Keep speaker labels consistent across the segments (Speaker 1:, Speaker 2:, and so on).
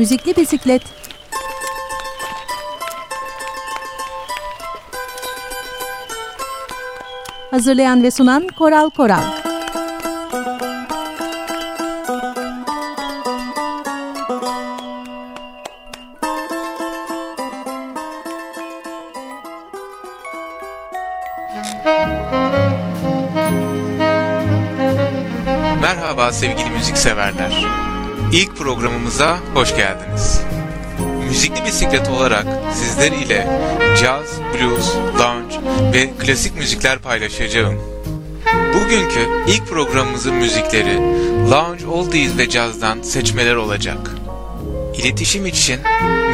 Speaker 1: Müzikli Bisiklet Hazırlayan ve sunan Koral Koral
Speaker 2: Merhaba sevgili müzikseverler. İlk programımıza hoş geldiniz. Müzikli bisiklet olarak sizler ile caz, blues, lounge ve klasik müzikler paylaşacağım. Bugünkü ilk programımızın müzikleri lounge oldies ve cazdan seçmeler olacak. İletişim için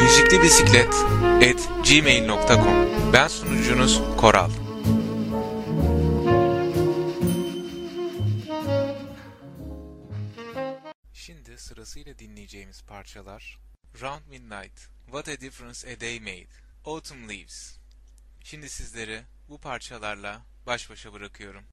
Speaker 2: müzikli bisiklet at gmail.com Ben sunucunuz Koral. Midnight, What a Difference a Day Made, Autumn Leaves. Şimdi sizleri bu parçalarla baş başa bırakıyorum.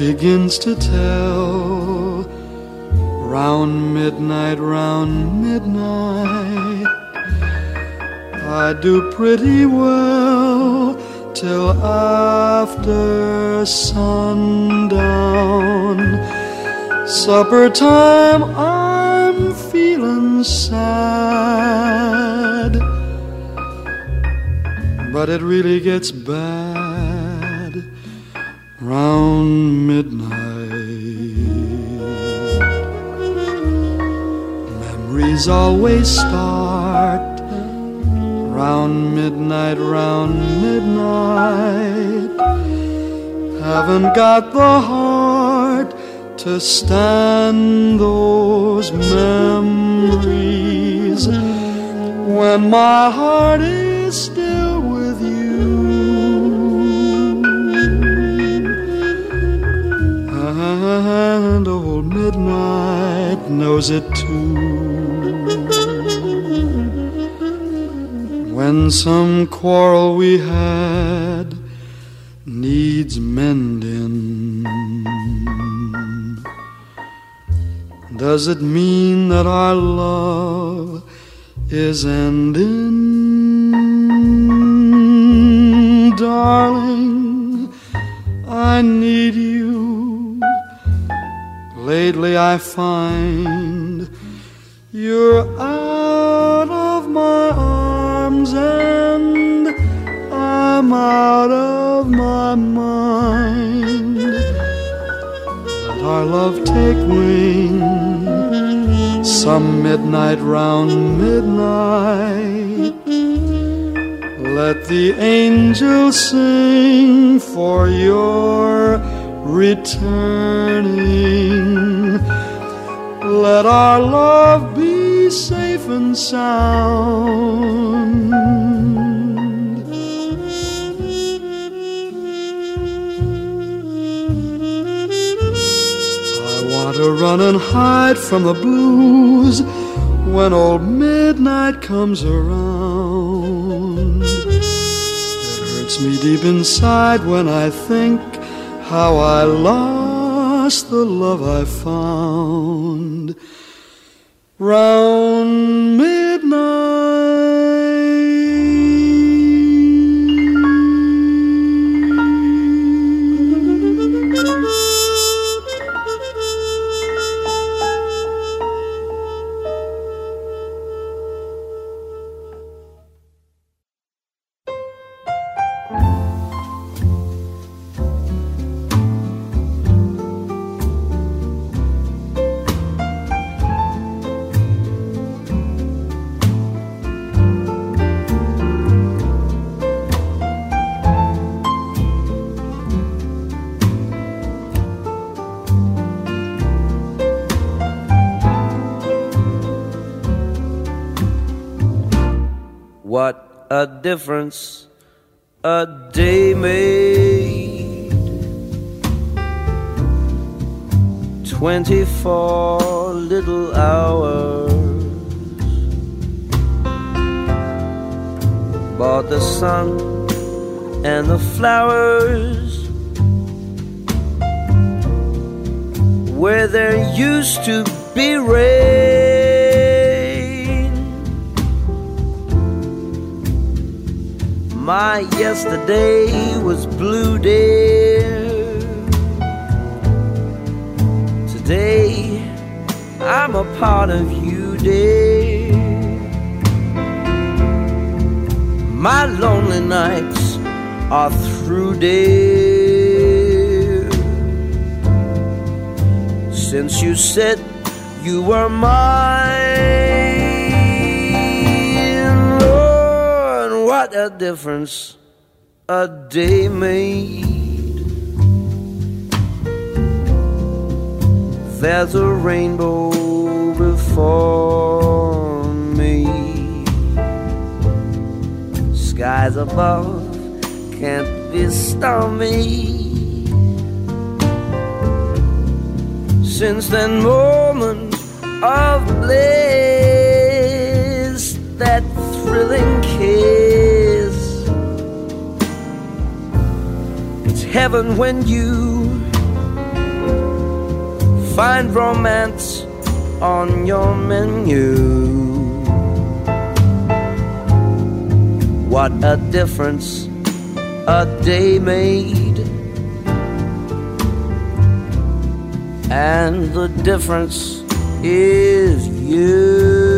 Speaker 3: Begins to tell round midnight, round midnight. I do pretty well till after sundown. Supper time, I'm feeling sad. But it really gets bad round midnight. Always start round midnight, round midnight. Haven't got the heart to stand those memories when my heart is still with you. And old midnight knows it too. When some quarrel we had needs mending, does it mean that our love is ending? Darling, I need you. Lately I find you're out of my and I'm out of my mind. Let our love take wing some midnight round midnight. Let the angels sing for your returning. Let our love safe and sound. I want to run and hide from the blues when old midnight comes around. It hurts me deep inside when I think how I lost the love I found round midnight.
Speaker 4: Difference a day made. 24 little hours. Bought the sun and the flowers where there used to be rain. My yesterday was blue, dear. Today I'm a part of you, dear. My lonely nights are through, dear. Since you said you were mine, what a difference a day made. There's a rainbow before me. Skies above can't be stormy. Since that moment of bliss, that thrilling kiss, heaven when you find romance on your menu. What a difference a day made. And the difference is you.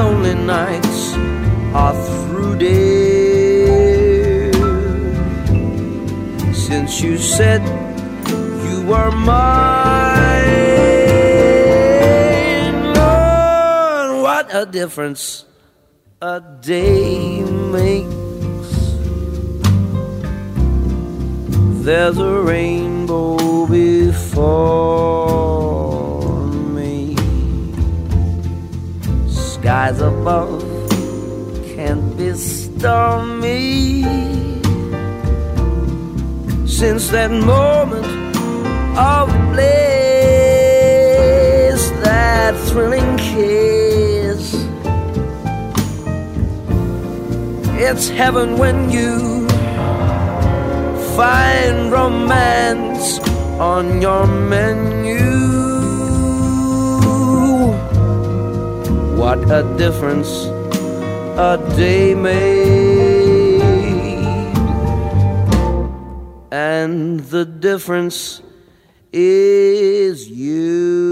Speaker 4: Lonely nights are through, dear. Since you said you were mine, Lord, what a difference a day makes. There's a rainbow before Skies above can't be stormy. Since that moment of bliss, that thrilling kiss. It's heaven when you find romance on your menu. What a difference a day made, and the difference is you.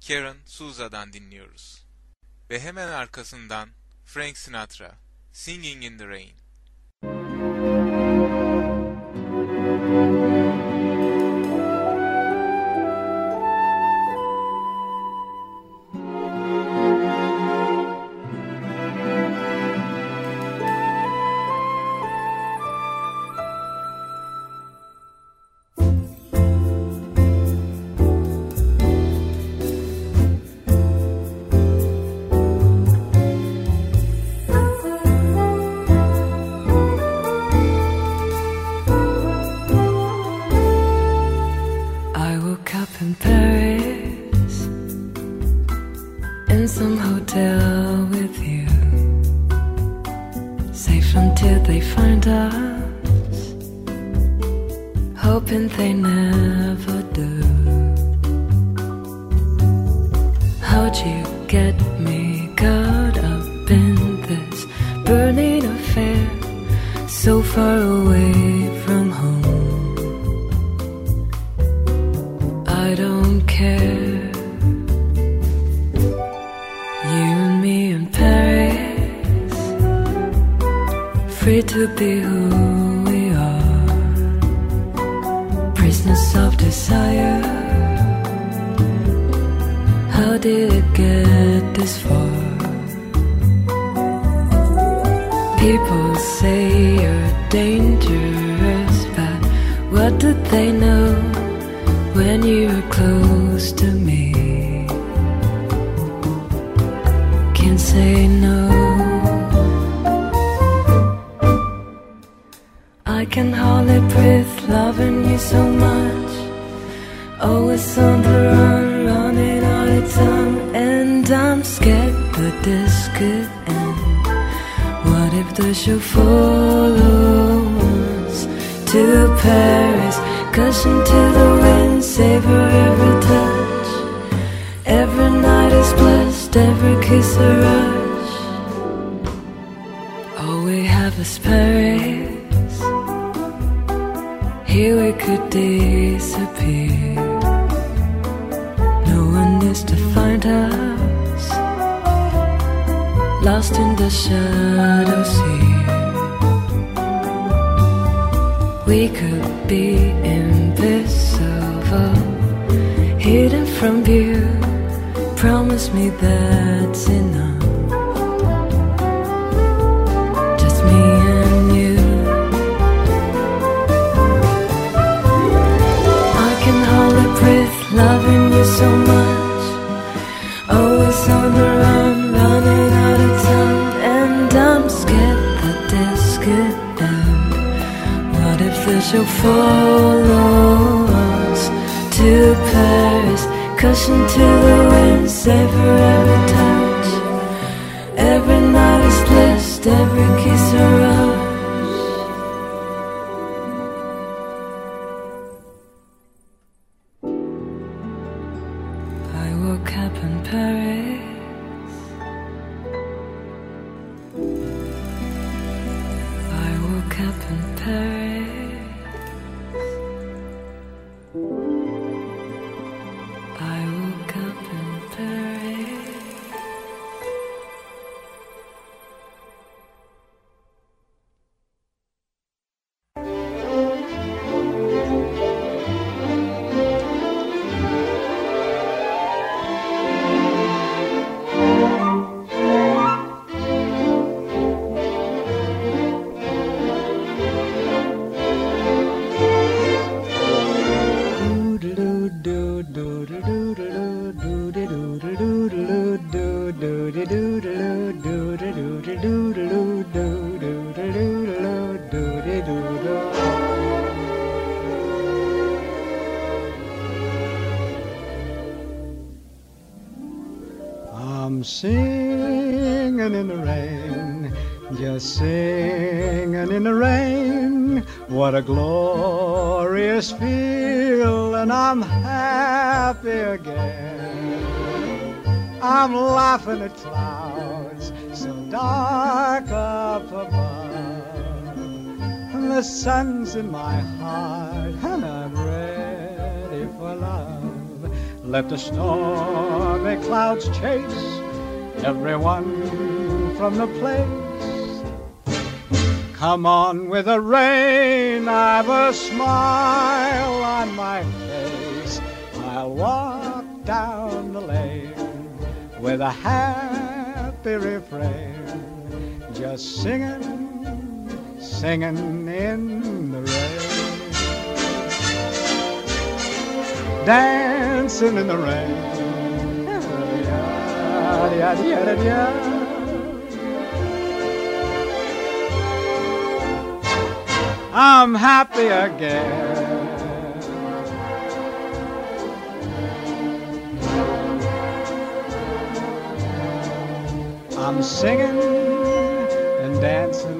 Speaker 2: Karen Souza'dan dinliyoruz. Ve hemen arkasından Frank Sinatra, Singing in the Rain.
Speaker 5: I can hardly breathe, loving you so much. Always on the run, running out of time, and I'm scared that this could end. What if the show follows to Paris? Cushion to the wind, savor every touch. Every night is blessed, every kiss a rush. All we have is Paris. Here we could disappear. No one is to find us. Lost in the shadows here. We could be invisible, hidden from view. Promise me that's enough. Loving you so much. Always on the run, running out of time, and I'm scared that this could end. What if the show follows to Paris? Cushion to the wind, savor every touch. Every night is blessed, every kiss a
Speaker 6: Let the stormy clouds chase everyone from the place. Come on with the rain, I've a smile on my face. I'll walk down the lane with a happy refrain, just singing, singing in the rain. Dancing in the rain. I'm happy again. I'm singing and dancing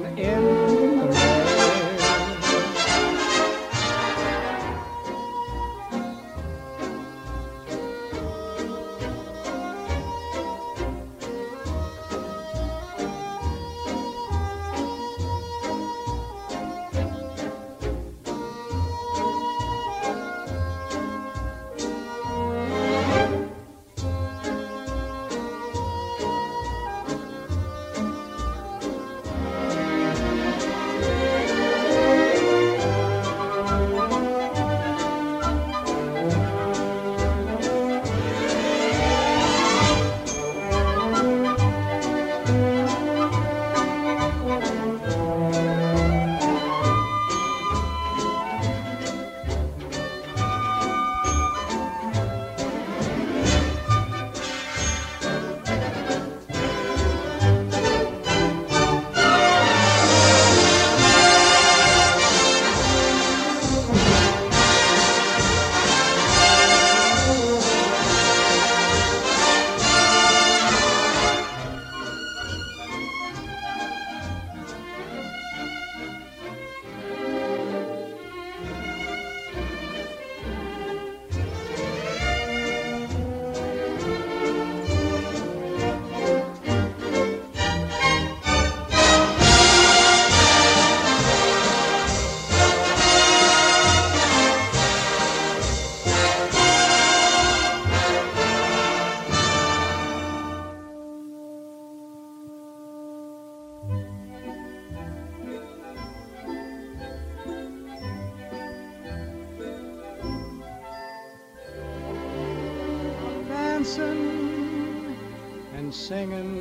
Speaker 6: singing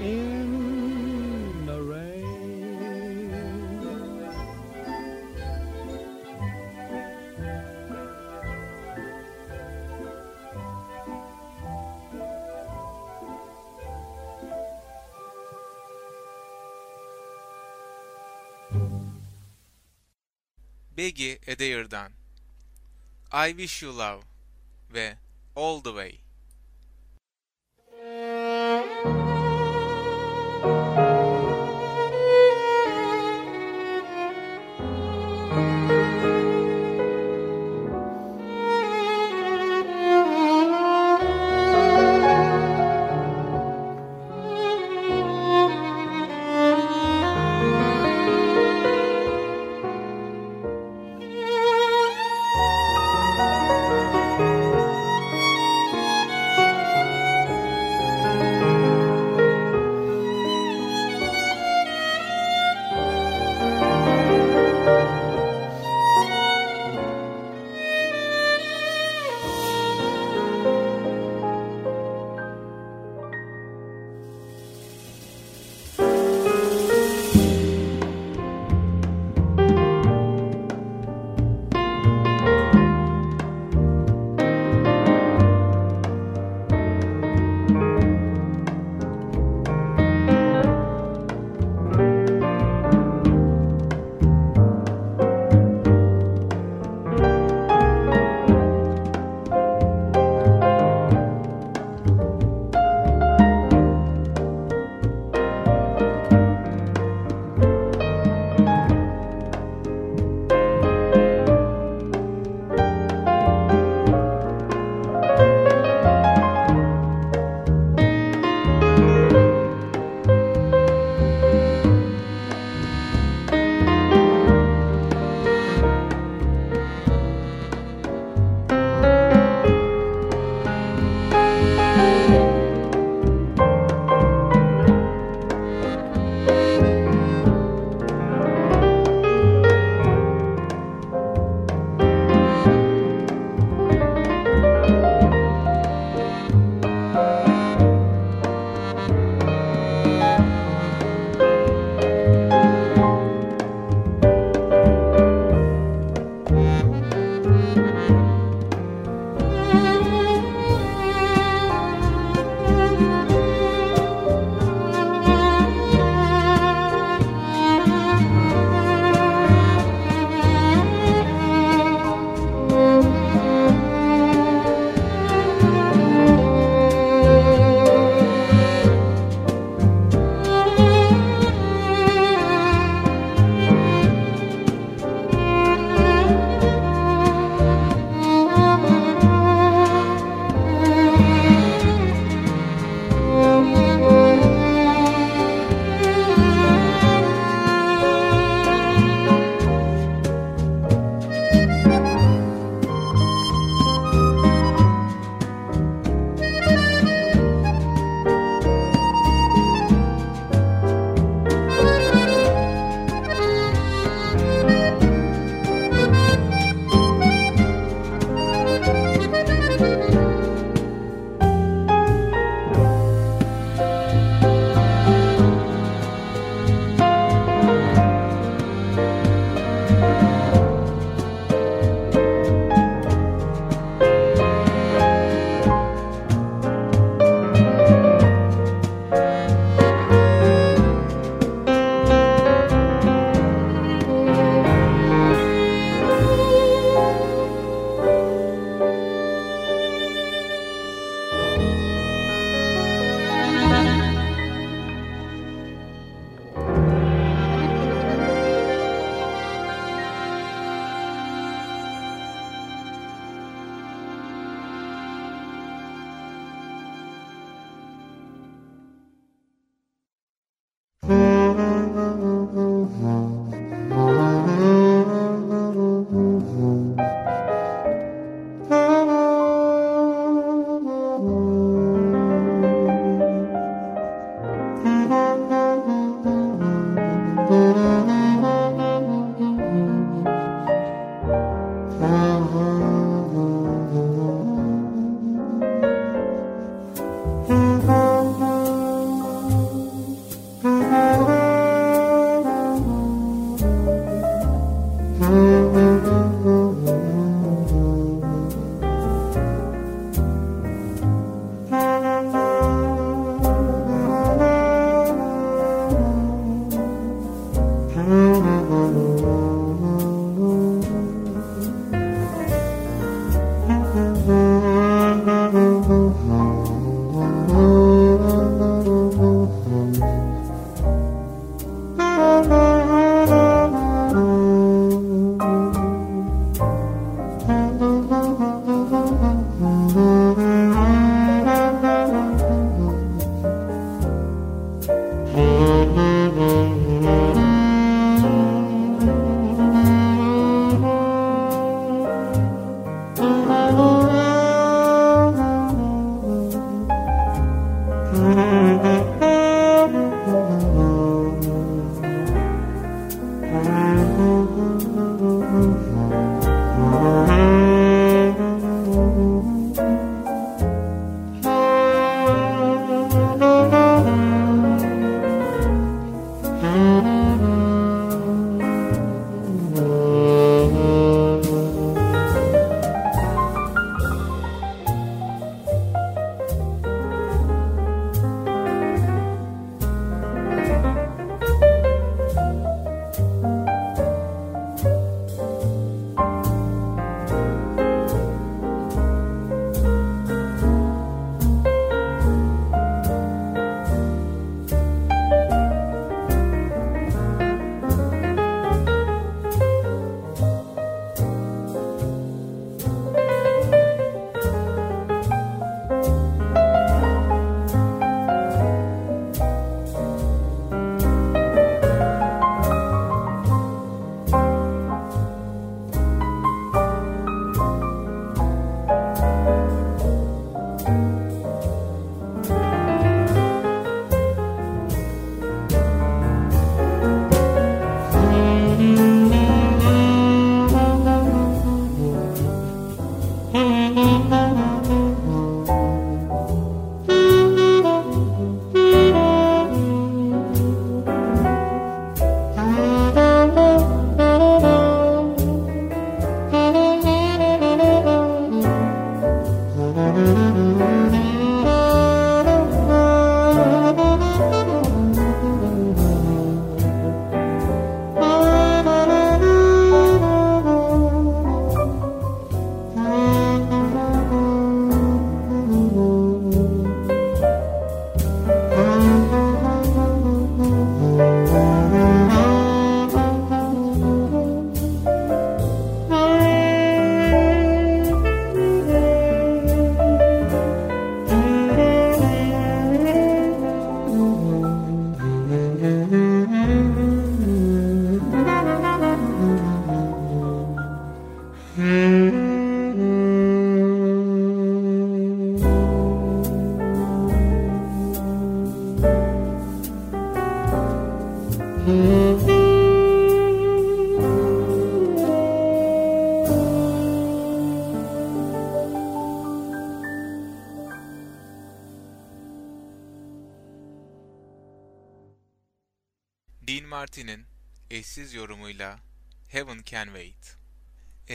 Speaker 6: in the rain.
Speaker 2: Biggie Adair'dan I Wish You Love ve All The Way.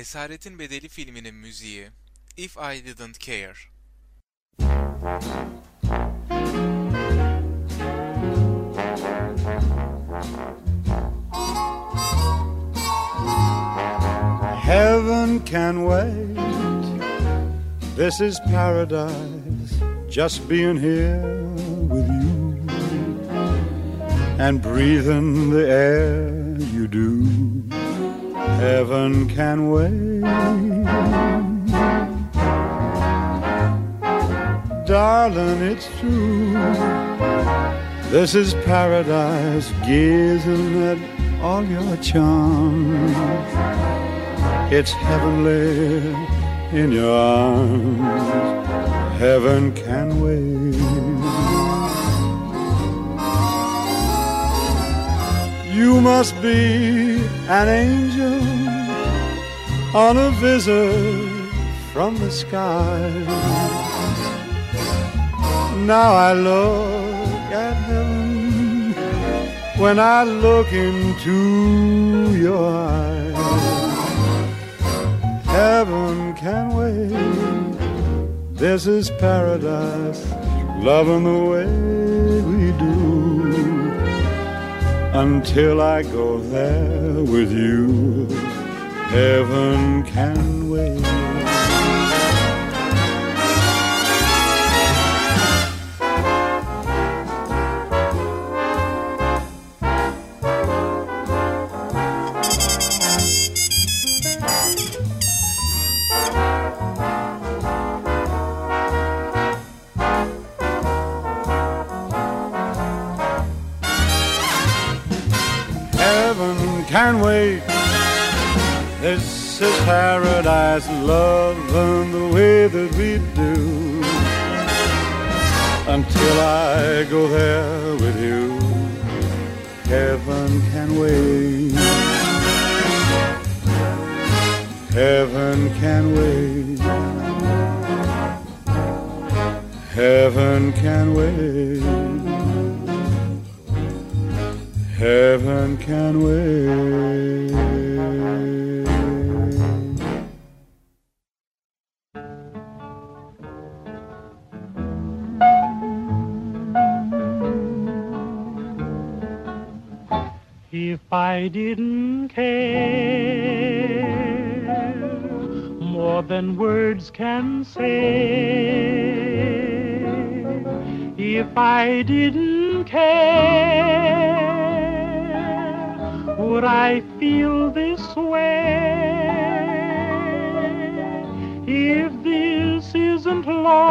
Speaker 2: Esaretin Bedeli filminin müziği If I Didn't Care.
Speaker 3: Heaven can wait. This is paradise. Just being here with you and breathing the air you do. Heaven can wait. Darling, it's true. This is paradise, gazing at all your charms. It's heavenly in your arms. Heaven can wait. You must be an angel on a visit from the sky. Now I look at heaven when I look into your eyes. Heaven can wait. This is paradise, loving the way we do. Until I go there with you, heaven can wait. Paradise, loving the way that we do. until I go there with you. Heaven can wait. Heaven can wait. Heaven can wait. Heaven can wait.
Speaker 7: I didn't care more than words can say, if I didn't care, would I feel this way? If this isn't love,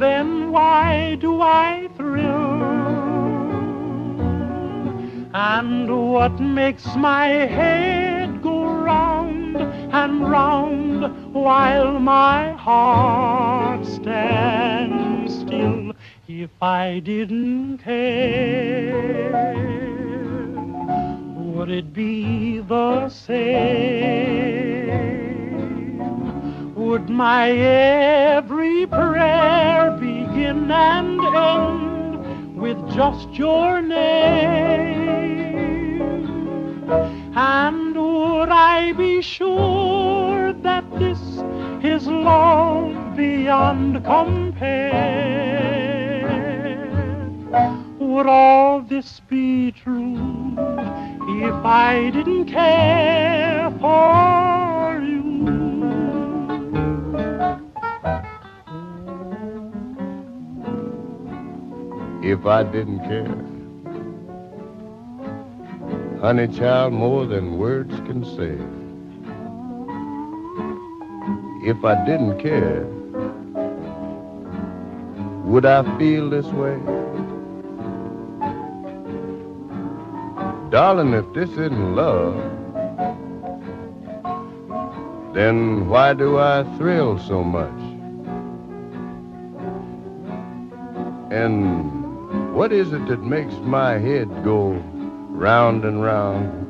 Speaker 7: then why do I And what makes my head go round and round while my heart stands still? If I didn't care, would it be the same? Would my every prayer begin and end with just your name? And would I be sure that this is love beyond compare? Would all this be true if I didn't care for
Speaker 8: if I didn't care. Honey child, more than words can say. If I didn't care, would I feel this way? Darling, if this isn't love, then why do I thrill so much? And what is it that makes my head go round and round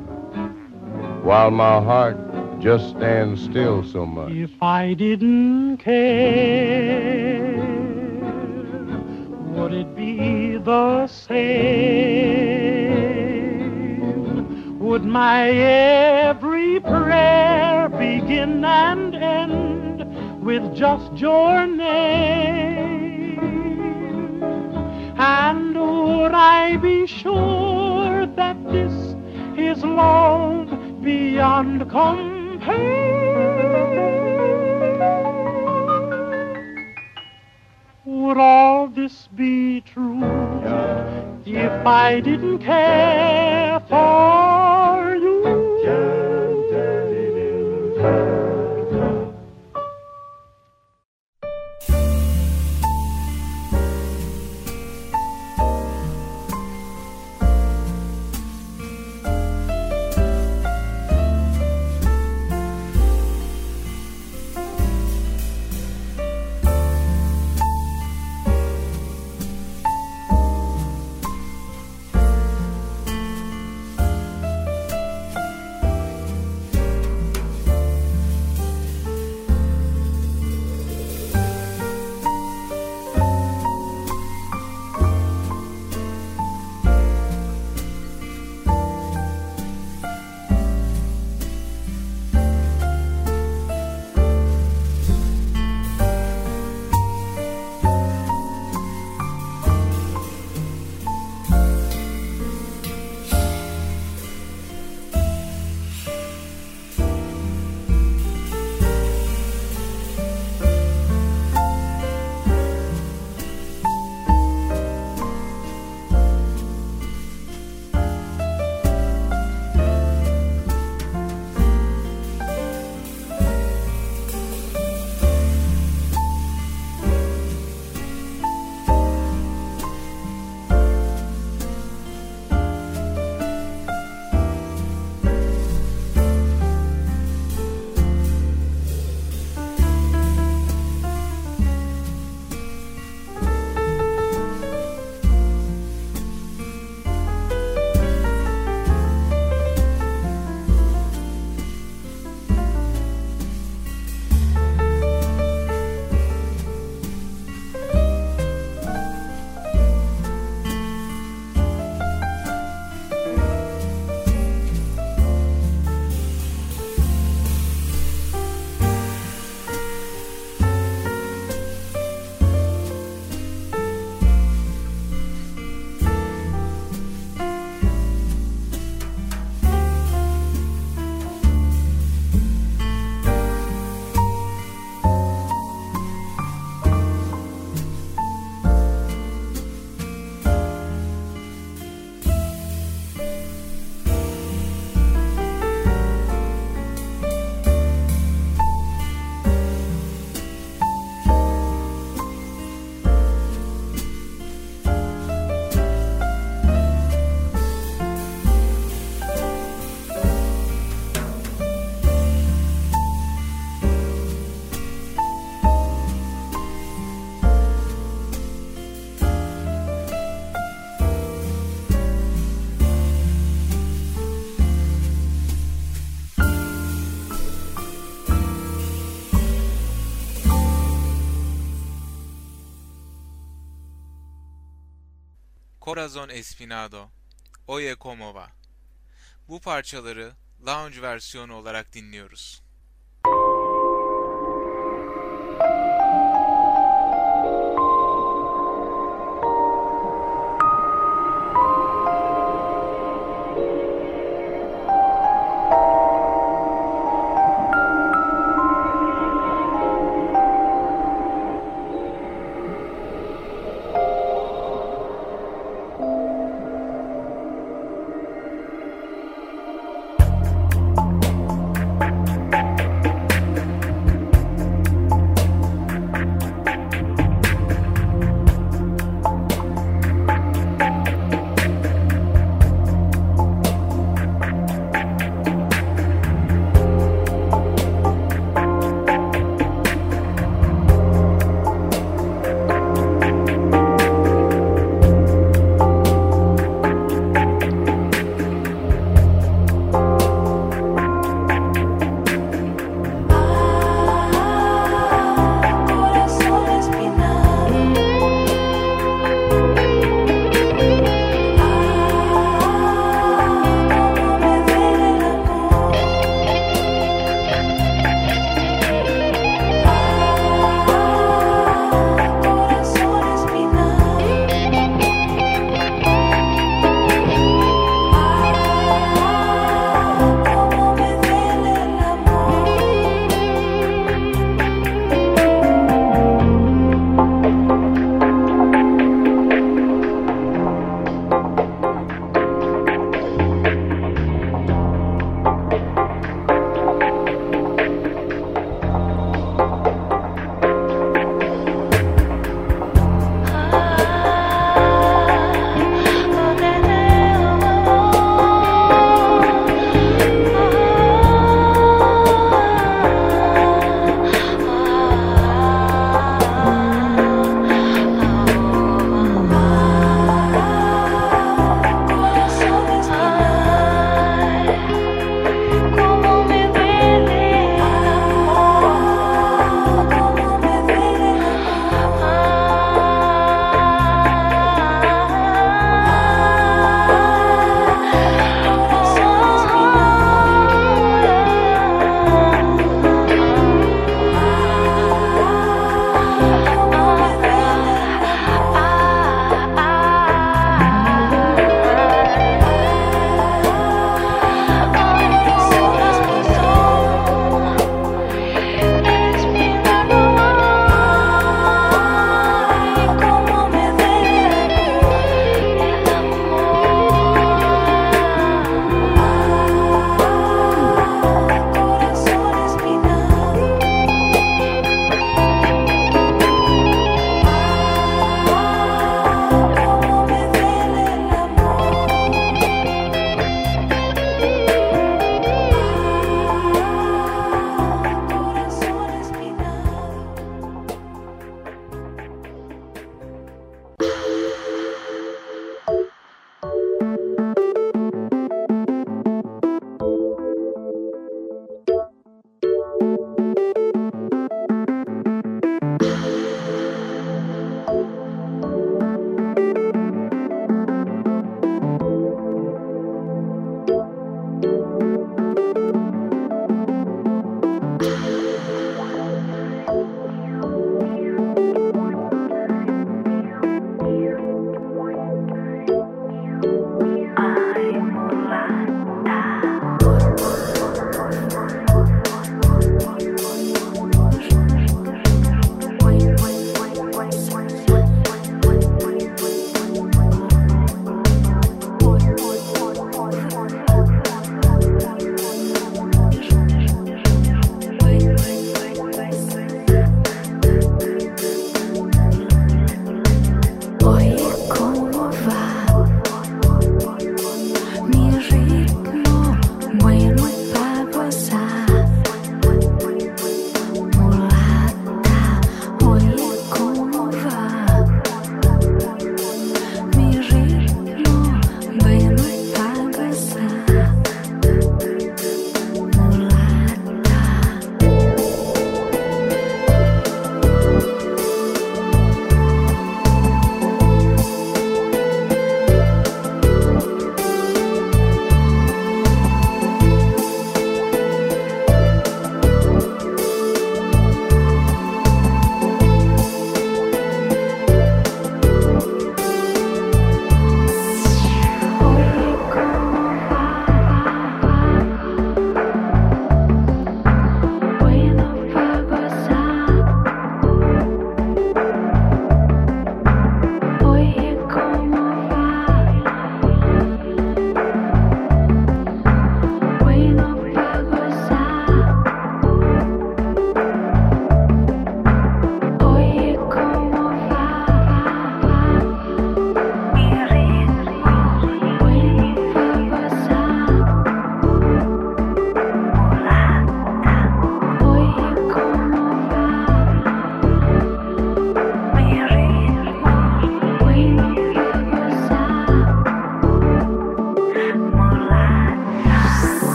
Speaker 8: while my heart just stands still so much?
Speaker 7: If I didn't care, would it be the same? Would my every prayer begin and end with just your name? And would I be sure that this is love beyond compare? Would all this be true if I didn't care for
Speaker 2: Corazon Espinado, Oye Como Va. Bu parçaları lounge versiyonu olarak dinliyoruz.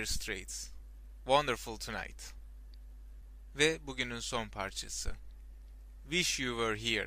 Speaker 2: Dire Straits Wonderful Tonight ve bugünün son parçası. Wish You Were Here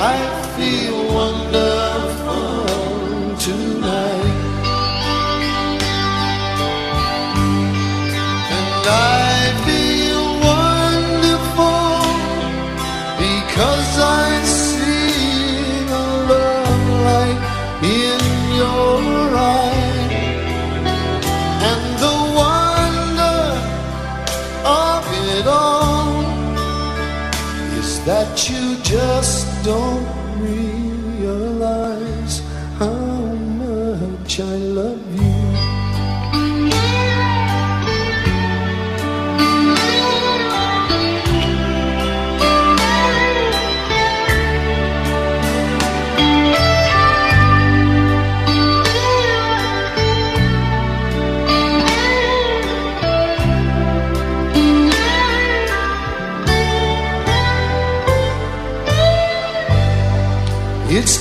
Speaker 9: I feel wonderful tonight. And I feel wonderful because I see the love light in your eyes and the wonder of it all is that you just don't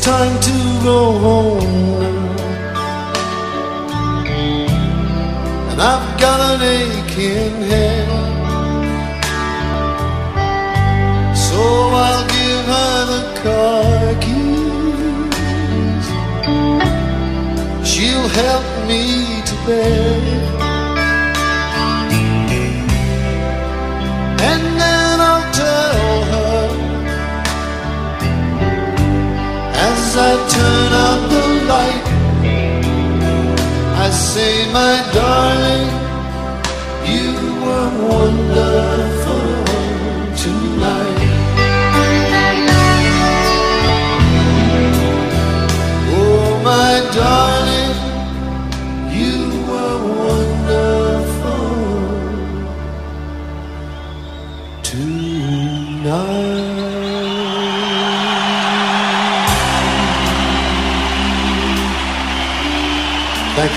Speaker 9: time to go home. And I've got an aching head. So I'll give her the car keys. She'll help me to bed. I turn out the light. I say, my darling, you were wonderful tonight. Oh, my darling,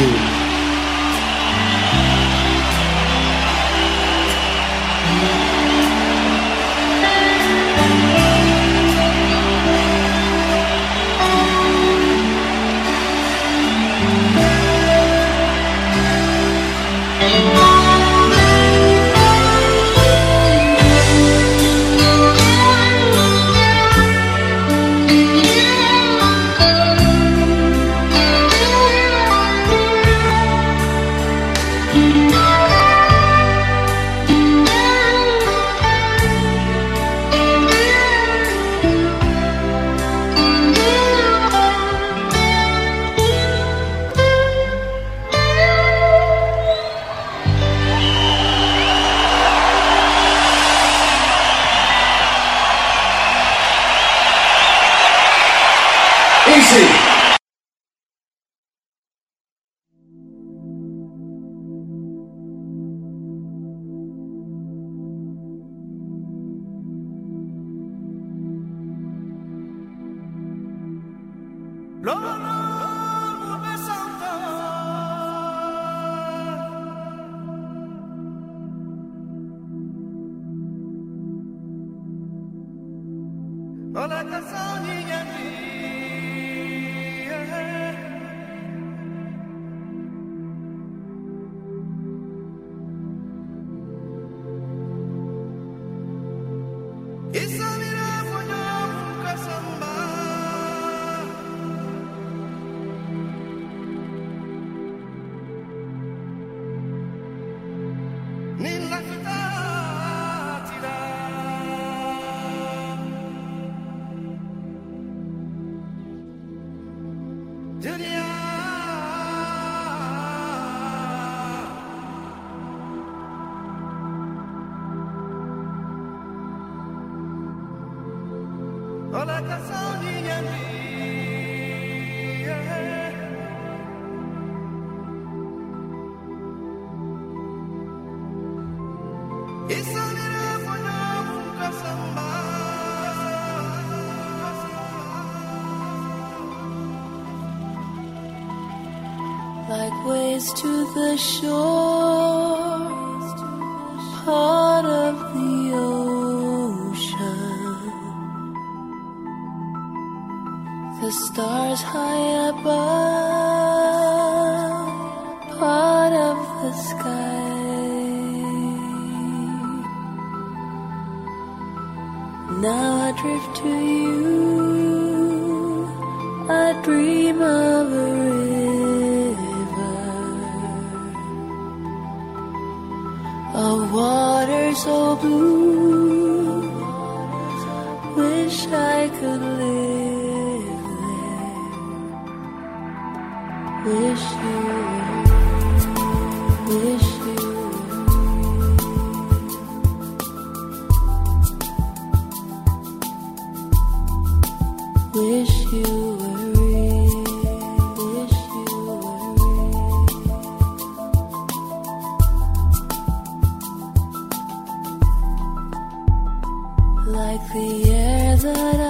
Speaker 9: Thank
Speaker 5: to the shore, so Like the air that I